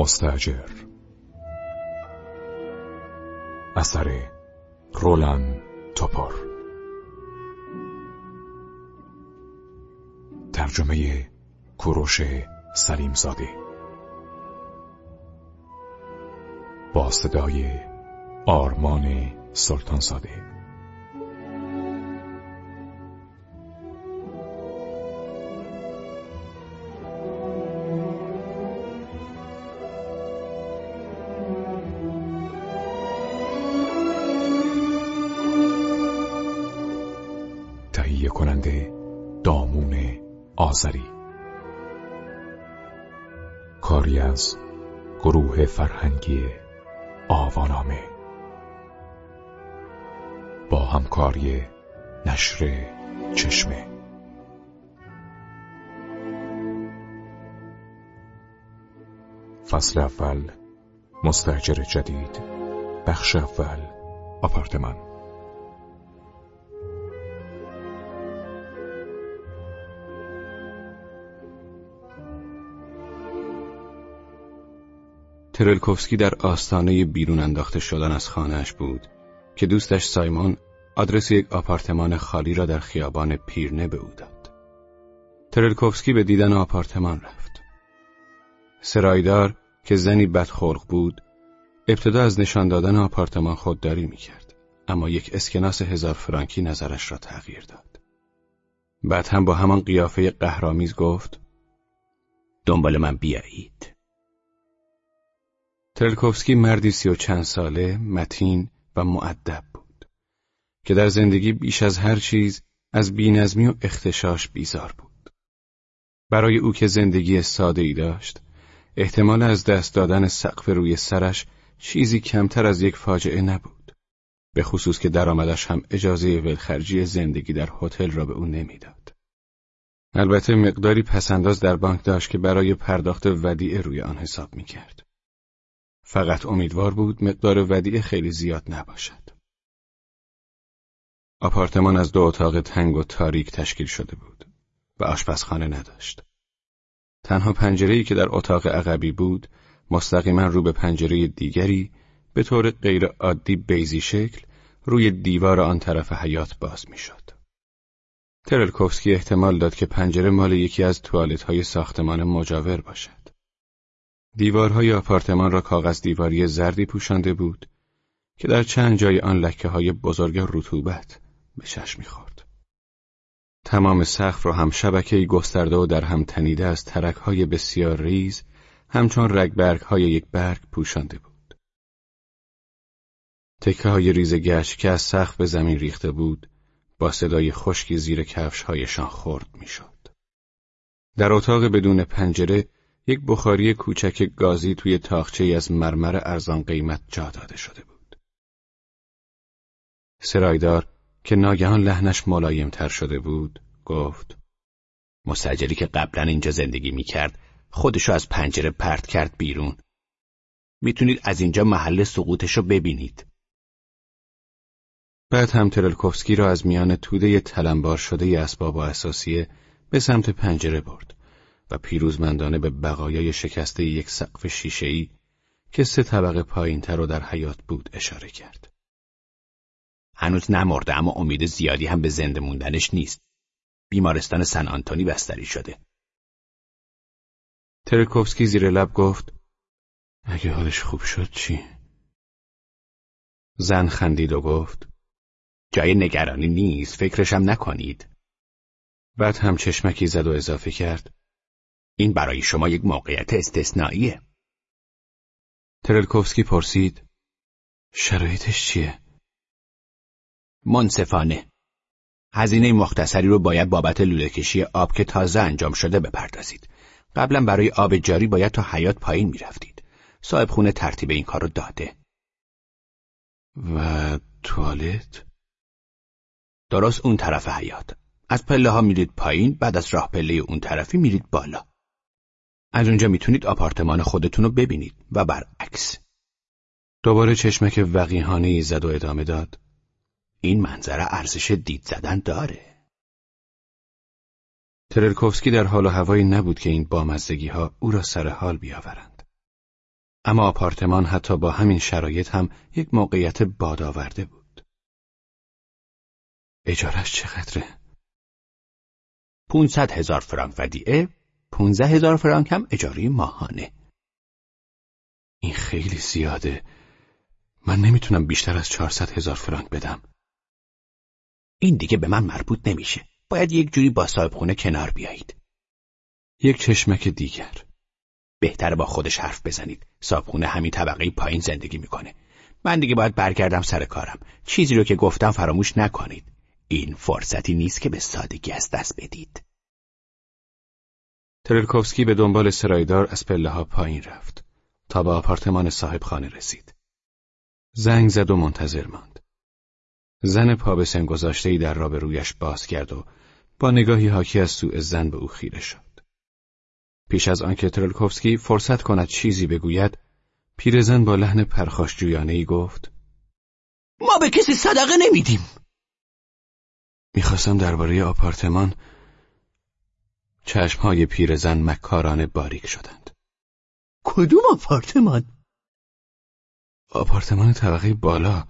مستجر اثر رولان توپور ترجمه کوروش سلیمزاده با صدای آرمان سلطانزاده از گروه فرهنگی آوانامه. با همکاری نشر چشمه. فصل اول مستجر جدید بخش اول آپارتمان. ترلکوفسکی در آستانه بیرون انداخته شدن از خانهش بود که دوستش سایمون آدرس یک آپارتمان خالی را در خیابان پیرنه به او داد. ترلکوفسکی به دیدن آپارتمان رفت. سرایدار که زنی بدخلق بود ابتدا از نشان دادن آپارتمان خودداری می‌کرد اما یک اسکناس هزار فرانکی نظرش را تغییر داد. بعد هم با همان قیافه قهرامیز گفت دنبال من بیایید. ترلکوفسکی مردی سی و چند ساله، متین و معدب بود که در زندگی بیش از هر چیز از بینظمی و اختشاش بیزار بود. برای او که زندگی ساده ای داشت، احتمال از دست دادن سقف روی سرش چیزی کمتر از یک فاجعه نبود. به خصوص که درآمدش هم اجازه ولخرجی زندگی در هتل را به او نمی‌داد. البته مقداری پسنداز در بانک داشت که برای پرداخت ودیعه روی آن حساب می کرد. فقط امیدوار بود مقدار ودیعه خیلی زیاد نباشد. آپارتمان از دو اتاق تنگ و تاریک تشکیل شده بود و آشپزخانه نداشت. تنها پنجره‌ای که در اتاق عقبی بود مستقیما رو به پنجره دیگری به طور غیر عادی بیزی شکل روی دیوار آن طرف حیات باز می‌شد. ترلکوفسکی احتمال داد که پنجره مال یکی از توالت های ساختمان مجاور باشد. دیوارهای آپارتمان را کاغذ دیواری زردی پوشانده بود که در چند جای آن لکه های بزرگ رطوبت به چشم می‌خورد. تمام سقف را هم شبکه‌ای گسترده و در هم تنیده از ترک های بسیار ریز همچون رگبرگ های یک برگ پوشانده بود. تکه های ریز گشت که از سقف به زمین ریخته بود با صدای خشکی زیر کفش هایشان خورد می‌شد. در اتاق بدون پنجره یک بخاری کوچک گازی توی تاخچه از مرمر ارزان قیمت جا داده شده بود. سرایدار که ناگهان لحنش تر شده بود گفت مستجری که قبلا اینجا زندگی می‌کرد خودشو از پنجره پرت کرد بیرون. می‌تونید از اینجا محل سقوطش رو ببینید. بعد هم ترلکوفسکی را از میان توده تلمبار شده اسباب و اساسیه به سمت پنجره برد. و پیروزمندانه به بقایای شکسته یک سقف شیشهای که سه طبقه پایینتر رو در حیات بود اشاره کرد. هنوز نمرده اما امید زیادی هم به زنده موندنش نیست. بیمارستان سن آنتونی بستری شده. ترکوفسکی زیر لب گفت اگه حالش خوب شد چی؟ زن خندید و گفت جای نگرانی نیست فکرشم نکنید. بعد هم چشمکی زد و اضافه کرد این برای شما یک موقعیت استثنائیه. ترلکوفسکی پرسید شرایطش چیه؟ منصفانه هزینه مختصری رو باید بابت لوله کشی آب که تازه انجام شده بپردازید. قبلا برای آب جاری باید تا حیات پایین می‌رفتید. صاحب خونه ترتیب این کار رو داده. و توالت؟ درست اون طرف حیات. از پله ها میرید پایین بعد از راه پله اون طرفی میرید بالا. از اونجا می‌تونید آپارتمان خودتون رو ببینید و برعکس. دوباره چشمک وقیهانه زد و ادامه داد. این منظره ارزش دید زدن داره. ترلکوفسکی در حال و هوایی نبود که این بامزدگی ها او را سر حال بیاورند. اما آپارتمان حتی با همین شرایط هم یک موقعیت بادآورده بود. اجارش چقدره؟ 500 هزار فرانک ودیعه، 15 هزار فرانک هم اجاره ماهانه. این خیلی زیاده. من نمی‌تونم بیشتر از 400 هزار فرانک بدم. این دیگه به من مربوط نمیشه. باید یک جوری با صاحب خونه کنار بیایید. یک چشمک دیگر. بهتر با خودش حرف بزنید. صاحب خونه همین طبقه پایین زندگی می‌کنه. من دیگه باید برگردم سر کارم. چیزی رو که گفتم فراموش نکنید. این فرصتی نیست که به سادگی از دست بدید. ترلکوفسکی به دنبال سرایدار از پله ها پایین رفت تا به آپارتمان صاحب خانه رسید. زنگ زد و منتظر ماند. زن پا به سن گذاشتهی در را به رویش باز کرد و با نگاهی حاکی از سوء زن به او خیره شد. پیش از آنکه ترلکوفسکی فرصت کند چیزی بگوید، پیرزن با لحن پرخاش ای گفت: ما به کسی صدقه نمیدیم. می‌خواستم درباره آپارتمان چشمهای پیرزن مکارانه باریک شدند. کدوم آپارتمان؟ آپارتمان طبقه بالا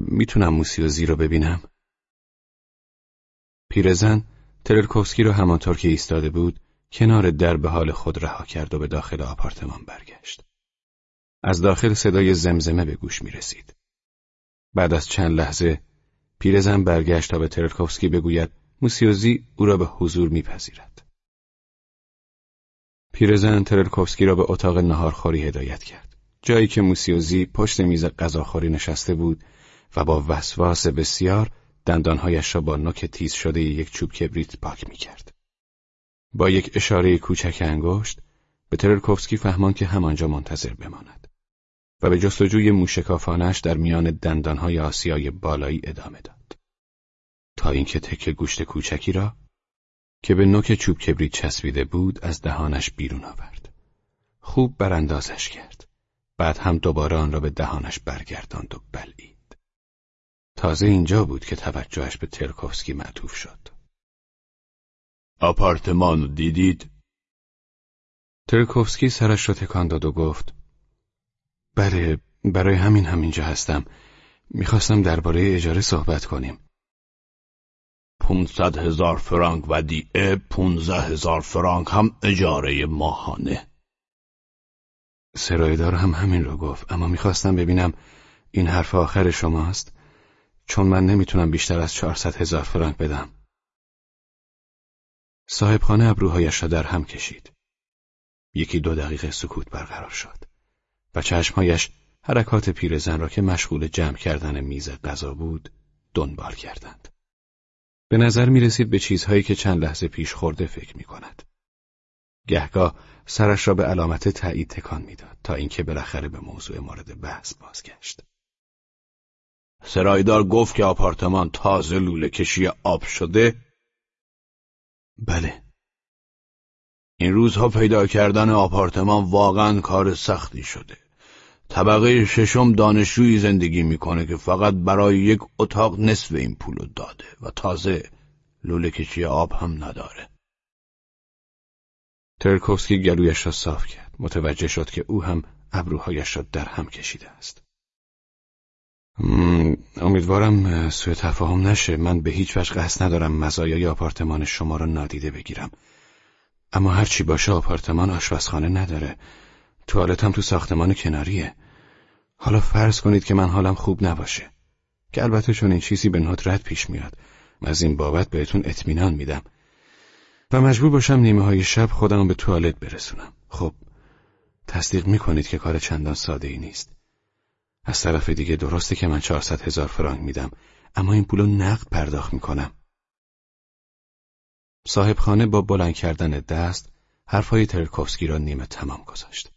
می‌تونم موسیوزی رو ببینم؟ پیرزن ترلکوفسکی رو همانطور که ایستاده بود کنار در به حال خود رها کرد و به داخل آپارتمان برگشت. از داخل صدای زمزمه به گوش می رسید. بعد از چند لحظه پیرزن برگشت تا به ترلکوفسکی بگوید موسیوزی او را به حضور میپذیرد. پیرزن ترلکوفسکی را به اتاق نهارخوری هدایت کرد. جایی که موسیوزی پشت میز غذاخوری نشسته بود و با وسواس بسیار دندانهایش را با نوک تیز شده یک چوب کبریت پاک می‌کرد. با یک اشاره کوچک انگشت به ترلکوفسکی فهمان که همانجا منتظر بماند و به جستجوی موشکافانش در میان دندانهای آسیای بالایی ادامه داد. تا اینکه تکه گوشت کوچکی را که به نوک چوب کبریت چسبیده بود از دهانش بیرون آورد. خوب براندازش کرد. بعد هم دوباره آن را به دهانش برگرداند و بلعید. تازه اینجا بود که توجهش به ترکوفسکی معطوف شد. آپارتمان دیدید؟ ترکوفسکی سرش را تکان داد و گفت بله برای همین همینجا هستم می‌خواستم درباره اجاره صحبت کنیم 500 هزار فرانک ودیعه 15 هزار فرانک هم اجاره ماهانه. سرایدار هم همین رو گفت اما می‌خواستم ببینم این حرف آخر شماست چون من نمی‌تونم بیشتر از 400 هزار فرانک بدم. صاحبخانه ابروهایش را در هم کشید. یکی دو دقیقه سکوت برقرار شد و چشمهایش حرکات پیرزن را که مشغول جمع کردن میز غذا بود دنبال کردند. به نظر می رسید به چیزهایی که چند لحظه پیش خورده فکر می کند. گهگاه سرش را به علامت تایید تکان می‌داد تا اینکه بالاخره به موضوع مورد بحث بازگشت. سرایدار گفت که آپارتمان تازه لوله کشی آب شده؟ بله. این روزها پیدا کردن آپارتمان واقعا کار سختی شده. طبقه ششم دانشجویی زندگی می‌کنه که فقط برای یک اتاق نصف این پولو داده و تازه لوله کشی آب هم نداره. ترکوفسکی گلویش را صاف کرد. متوجه شد که او هم ابروهایش را در هم کشیده است. امیدوارم سوء تفاهم نشه. من به هیچ وجه قصد ندارم مزایای آپارتمان شما را نادیده بگیرم. اما هرچی باشه آپارتمان آشپزخانه نداره. توالت هم تو ساختمان کناریه. حالا فرض کنید که من حالم خوب نباشه. که البته چون این چیزی به ندرت پیش میاد. از این بابت بهتون اطمینان میدم. و مجبور باشم نیمه های شب خودم به توالت برسونم. خب تصدیق می‌کنید که کار چندان ساده ای نیست. از طرف دیگه درسته که من 400 هزار فرانک میدم اما این پولو نقد پرداخت می‌کنم. صاحب خانه با بلند کردن دست حرفهای ترکوفسکی را نیمه تمام گذاشت.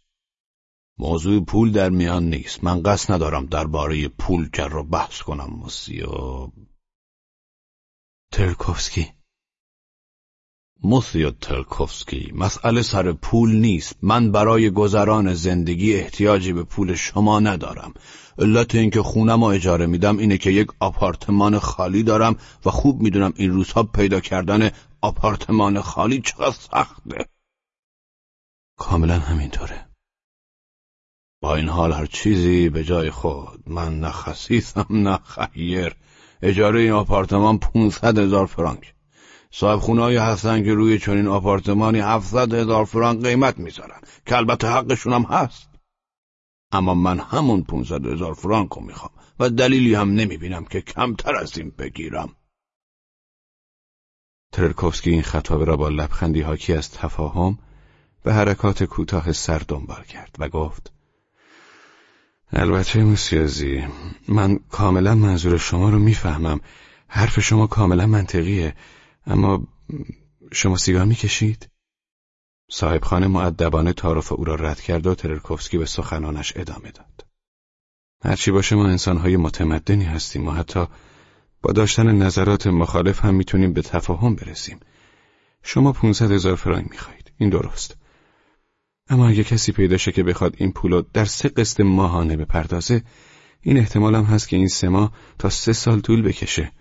موضوع پول در میان نیست. من قصد ندارم درباره پول کر رو بحث کنم موسیو ترکوفسکی. موسیو ترکوفسکی مسئله سر پول نیست. من برای گذران زندگی احتیاجی به پول شما ندارم. علت اینکه خونم و اجاره میدم اینه که یک آپارتمان خالی دارم و خوب می‌دونم این روزها پیدا کردن آپارتمان خالی چقدر سخته. کاملا همینطوره. با این حال هر چیزی به جای خود. من نه خسیسم نه خیر. اجاره این آپارتمان 500 هزار فرانک. صاحب خونهایی هستن که روی چنین آپارتمانی 700 هزار فرانک قیمت می‌ذارن. که البته حقشون هم هست. اما من همون 500 هزار فرانک رو می‌خوام و دلیلی هم نمی‌بینم که کمتر از این بگیرم. ترکوفسکی این خطابه را با لبخندی حاکی از تفاهم به حرکات کوتاه سر دنبال کرد و گفت البته موسیازی من کاملا منظور شما رو می‌فهمم حرف شما کاملا منطقیه اما شما سیگار می‌کشید؟ صاحب خانه معدبانه تعارف او را رد کرد و ترکوفسکی به سخنانش ادامه داد. هرچی باشه ما انسانهای متمدنی هستیم و حتی با داشتن نظرات مخالف هم می‌تونیم به تفاهم برسیم. شما 500 هزار فرانک می‌خواهید. این درست. اما اگه کسی پیدا شه که بخواد این پولو در سه قسط ماهانه بپردازه این احتمال هم هست که این سه ماه تا سه سال طول بکشه.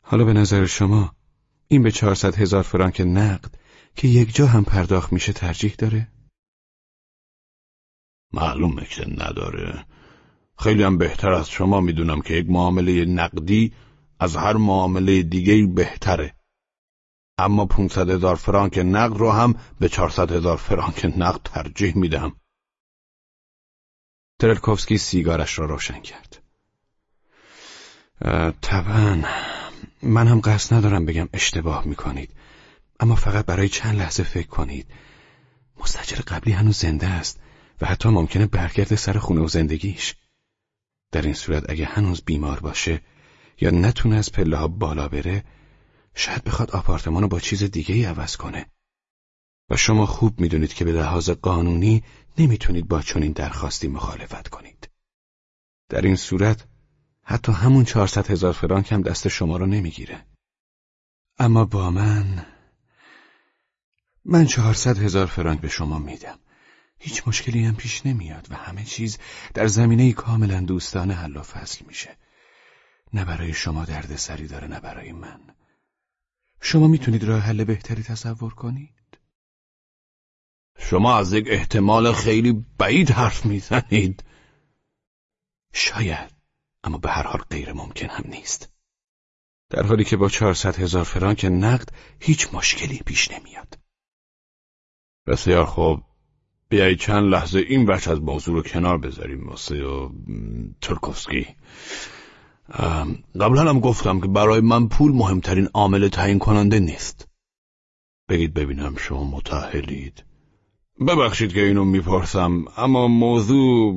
حالا به نظر شما این به 400 هزار فرانک نقد که یک جا هم پرداخت میشه ترجیح داره؟ معلومه که نداره. خیلی هم بهتر از شما می‌دونم که یک معامله نقدی از هر معامله دیگه بهتره. اما 500 هزار فرانک نقد رو هم به 400 هزار فرانک نقد ترجیح میدم. ترلکوفسکی سیگارش را روشن کرد. طبعا من هم قصد ندارم بگم اشتباه می‌کنید اما فقط برای چند لحظه فکر کنید مستجر قبلی هنوز زنده است و حتی ممکنه برگرده سر خونه و زندگیش در این صورت اگه هنوز بیمار باشه یا نتونه از پله ها بالا بره شاید بخواد آپارتمان رو با چیز دیگه ای عوض کنه. و شما خوب می‌دونید که به لحاظ قانونی نمی‌تونید با چنین درخواستی مخالفت کنید. در این صورت حتی همون چهارصد هزار فرانک هم دست شما رو نمی‌گیره. اما با من من چهارصد هزار فرانک به شما میدم. هیچ مشکلی هم پیش نمیاد و همه چیز در زمینه کاملا دوستانه حل و فصل میشه. نه برای شما درد سری داره نه برای من. شما می‌تونید راه حل بهتری تصور کنید؟ شما از یک احتمال خیلی بعید حرف می‌زنید. شاید اما به هر حال غیر ممکن هم نیست. در حالی که با چهارصد هزار فرانک نقد هیچ مشکلی پیش نمیاد. بسیار خوب. بیایی چند لحظه این بچه از موضوع رو کنار بذاریم واسه و ترکوفسکی. قبلا هم گفتم که برای من پول مهمترین عامل تعیین کننده نیست. بگید ببینم شما متحلید ببخشید که اینو می‌پرسم اما موضوع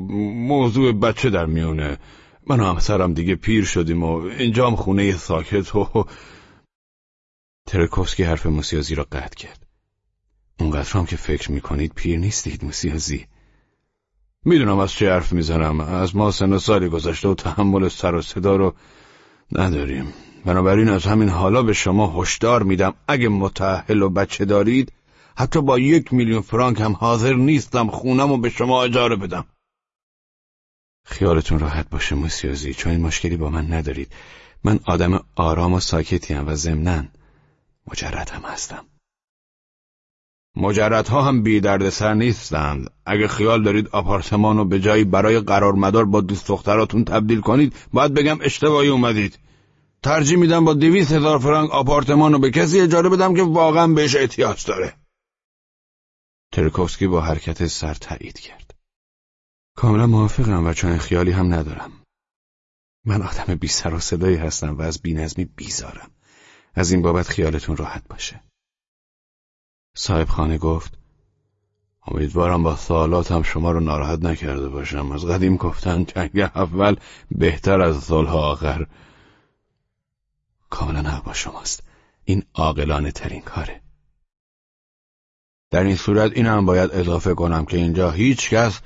موضوع بچه در میونه. من و همسرم دیگه پیر شدیم و اینجام خونه ساکت و ترکوفسکی حرف موسیازی را قطع کرد. اونقدر هم که فکر می‌کنید پیر نیستید موسیازی. می‌دونم از چه حرف می‌زنم. از ما سن سالی گذشته و تحمل سر و صدا رو نداریم. بنابراین از همین حالا به شما هشدار میدم. اگه متحل و بچه دارید حتی با یک میلیون فرانک هم حاضر نیستم خونم و به شما اجاره بدم. خیالتون راحت باشه موسیازی چون این مشکلی با من ندارید. من آدم آرام و ساکتیم و ضمناً مجرد هم هستم. مجردها هم بی درد سر نیستند. اگه خیال دارید آپارتمان رو به جایی برای قرار مدار با دوست دختراتون تبدیل کنید باید بگم اشتباهی اومدید. ترجیح میدم با دویست هزار فرانک آپارتمان رو به کسی اجاره بدم که واقعا بهش احتیاج داره. ترکوفسکی با حرکت سر تایید کرد. کاملا موافقم و چون خیالی هم ندارم. من آدم بی سر و صدایی هستم و از بینظمی بیزارم. از این بابت خیالتون راحت باشه. صاحب خانه گفت امیدوارم با سوالاتم شما رو ناراحت نکرده باشم. از قدیم گفتن جنگ اول بهتر از صلح آخر. کاملا حق با شماست. این عاقلانه ترین کاره. در این صورت اینم باید اضافه کنم که اینجا هیچ کس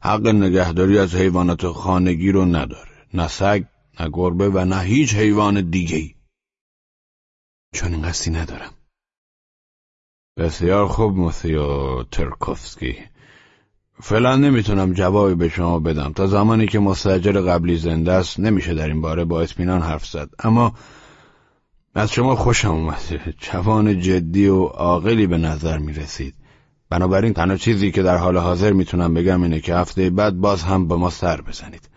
حق نگهداری از حیوانات خانگی رو نداره. نه سگ نه گربه و نه هیچ حیوان دیگهی چون این قصدی ندارم. بسیار خوب موسیو ترکوفسکی. فعلا نمی‌تونم جوابی به شما بدم. تا زمانی که مستجر قبلی زنده است نمیشه در این باره با اطمینان حرف زد. اما از شما خوشم اومده جوان جدی و عاقلی به نظر می‌رسید. بنابراین تنها چیزی که در حال حاضر می‌تونم بگم اینه که هفته بعد باز هم با ما سر بزنید.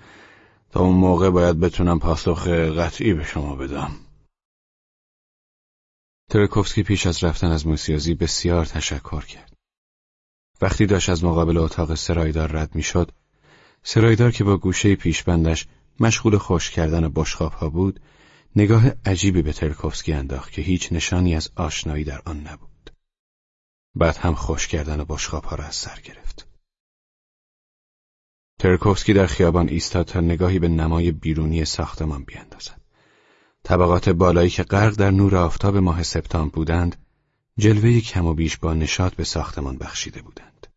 تا اون موقع باید بتونم پاسخ قطعی به شما بدم. ترکوفسکی پیش از رفتن از موسیازی بسیار تشکر کرد. وقتی داشت از مقابل اتاق سرایدار رد می‌شد سرایدار که با گوشه پیشبندش مشغول خوش کردن بشخاب ها بود نگاه عجیبی به ترکوفسکی انداخت که هیچ نشانی از آشنایی در آن نبود. بعد هم خوش کردن بشخاب ها را از سر گرفت. ترکوفسکی در خیابان ایستاد تا نگاهی به نمای بیرونی ساختمان بیاندازد. طبقات بالایی که غرق در نور آفتاب ماه سپتامبر بودند جلوه کم و بیش با نشاط به ساختمان بخشیده بودند.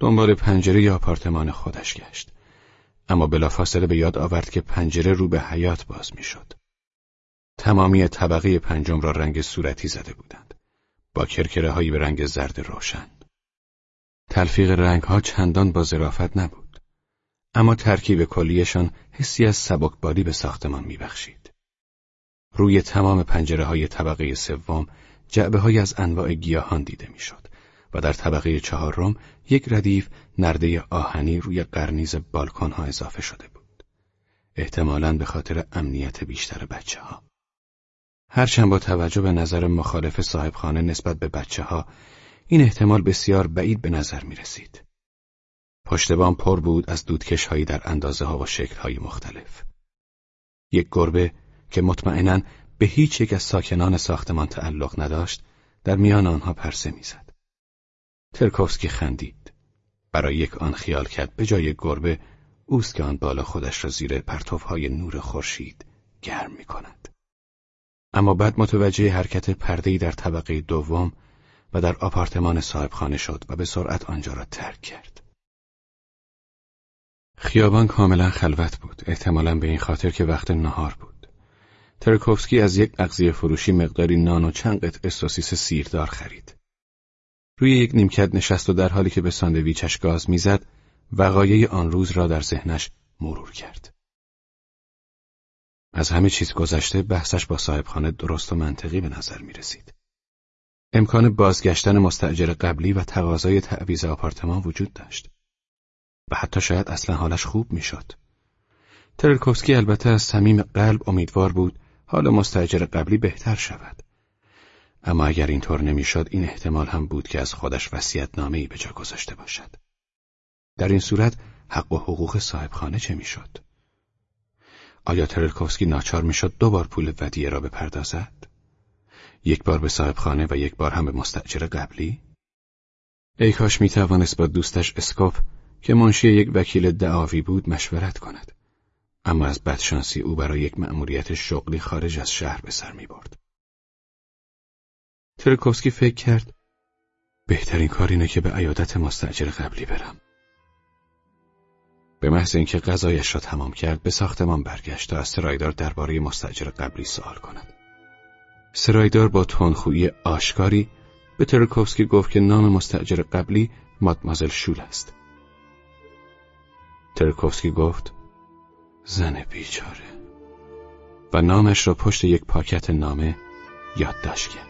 دنبال پنجره آپارتمان خودش گشت. اما بلافاصله به یاد آورد که پنجره رو به حیات باز می‌شد. تمامی طبقه پنجم را رنگ صورتی زده بودند. با کرکره هایی به رنگ زرد روشن. تلفیق رنگ ها چندان با ظرافت نبود. اما ترکیب کلیشان حسی از سبکبالی به ساختمان میبخشید. روی تمام پنجره های طبقه سوم جعبه های از انواع گیاهان دیده می‌شد و در طبقه چهارم یک ردیف نرده آهنی روی قرنیز بالکن ها اضافه شده بود. احتمالاً به خاطر امنیت بیشتر بچه ها. هرچند با توجه به نظر مخالف صاحبخانه نسبت به بچه ها این احتمال بسیار بعید به نظر می رسید. پشتبان پر بود از دودکش هایی در اندازه ها و شکل های مختلف. یک گربه که مطمئنا به هیچ یک از ساکنان ساختمان تعلق نداشت در میان آنها پرسه می‌زد. ترکوفسکی خندید. برای یک آن خیال کرد به جای گربه اوست که آن بالا خودش را زیر پرتوهای نور خورشید گرم می کند. اما بعد متوجه حرکت پردهی در طبقه دوم و در آپارتمان صاحبخانه شد و به سرعت آنجا را ترک کرد. خیابان کاملا خلوت بود، احتمالا به این خاطر که وقت نهار بود. ترکوفسکی از یک اغذیه فروشی مقداری نان و چند قطعه سوسیس سیردار خرید. روی یک نیمکت نشست و در حالی که به ساندویچش گاز می‌زد وقایع آن روز را در ذهنش مرور کرد. از همه چیز گذشته بحثش با صاحبخانه درست و منطقی به نظر می رسید. امکان بازگشتن مستجر قبلی و تقاضای تعویز آپارتمان وجود داشت. و حتی شاید اصلا حالش خوب می‌شد. ترکوفسکی البته از صمیم قلب امیدوار بود حال مستجر قبلی بهتر شود. اما اگر اینطور نمی‌شد این احتمال هم بود که از خودش وصیت ای به جا گذاشته باشد. در این صورت حق و حقوق صاحبخانه چه می‌شد؟ آیا ترلکوفسکی ناچار می‌شد دو بار پول ودیه را بپردازد؟ یک بار به صاحبخانه و یک بار هم به مستجر قبلی؟ ای کاش می توانست با دوستش اسکوپ که منشی یک وکیل دعاوی بود مشورت کند. اما از بدشانسی او برای یک مأموریت شغلی خارج از شهر به سر می برد. ترکوفسکی فکر کرد بهترین کار اینه که به عیادت مستجر قبلی برم. به محض اینکه غذایش را تمام کرد به ساختمان برگشت تا از سرایدار درباره مستجر قبلی سوال کند. سرایدار با تندخویی آشکاری به ترکوفسکی گفت که نام مستجر قبلی مادمازل شول است. ترکوفسکی گفت زن بیچاره و نامش را پشت یک پاکت نامه یادداشت کرد.